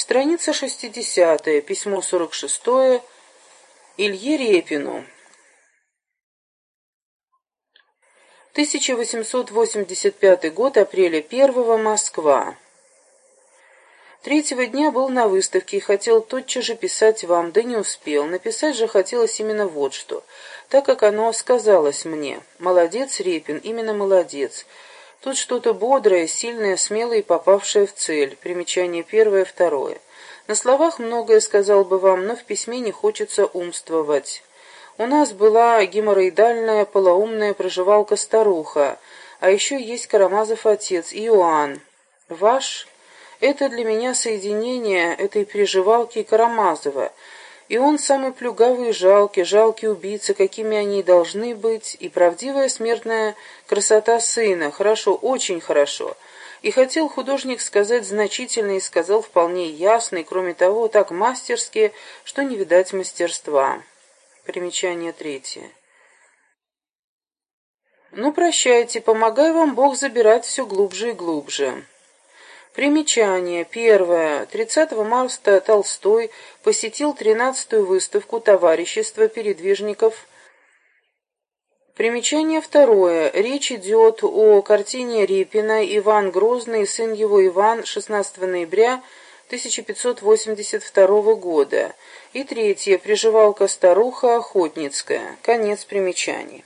Страница 60, письмо 46, Илье Репину. 1885 год, апреля 1 Москва. Третьего дня был на выставке и хотел тотчас же писать вам, да не успел. Написать же хотелось именно вот что, так как оно сказалось мне. Молодец, Репин, именно молодец. Тут что-то бодрое, сильное, смелое и попавшее в цель. Примечание первое, второе. На словах многое сказал бы вам, но в письме не хочется умствовать. У нас была геморроидальная полоумная проживалка-старуха, а еще есть Карамазов отец, Иоанн. Ваш это для меня соединение этой приживалки и Карамазова. И он самый плюгавый и жалкий, жалкий убийца, какими они и должны быть, и правдивая смертная красота сына. Хорошо, очень хорошо. И хотел художник сказать значительно, и сказал вполне ясно, и кроме того, так мастерски, что не видать мастерства. Примечание третье. Ну, прощайте, помогай вам Бог забирать все глубже и глубже. Примечание. Первое. 30 марта Толстой посетил 13-ю выставку товарищества передвижников. Примечание второе. Речь идет о картине Репина «Иван Грозный» сын его Иван 16 ноября 1582 года. И третье. Приживалка старуха Охотницкая. Конец примечаний.